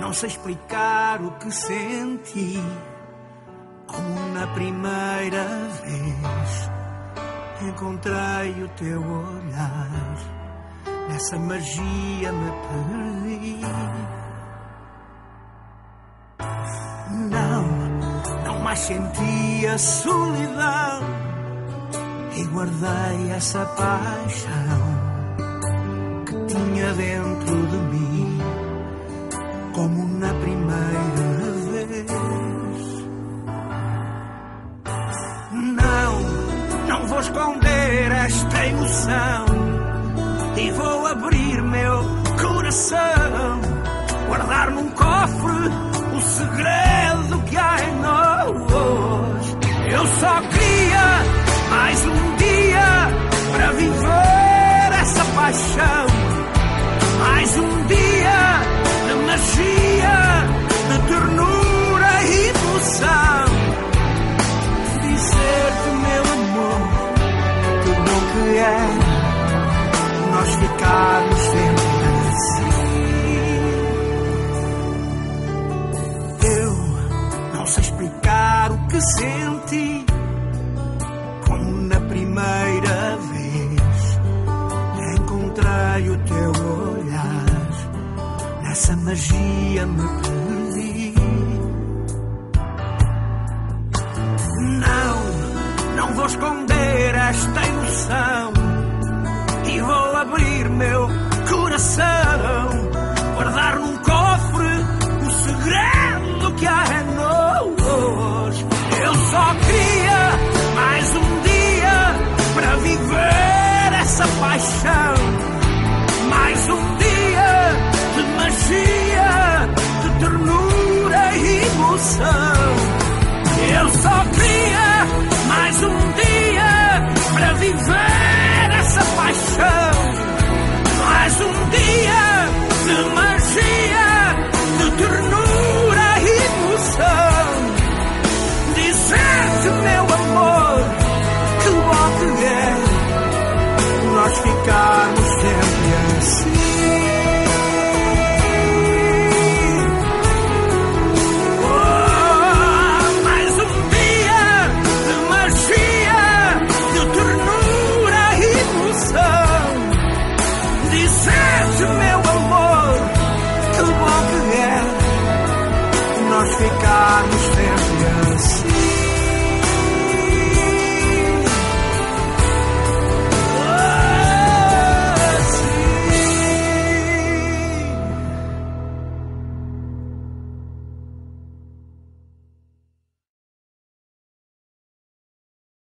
não sei explicar o que senti, como na primeira vez encontrei o teu olhar, nessa magia me perdi. Não, não mais senti a solidão e guardei essa paixão que tinha dentro de mim, como na primeira vez. Não, não vou esconder esta emoção e vou abrir meu coração, guardar num cofre o segredo que há em nós. Eu só queria mais um dia para viver essa paixão. Mais um dia que senti, como na primeira vez encontrei o teu olhar, nessa magia me perdi. Não, não vou esconder esta emoção e vou abrir meu coração, só queria mais um dia para viver essa paixão, mais um dia de magia, de ternura e emoção. Dizer-te, meu amor, que bom que é nós ficarmos sempre assim.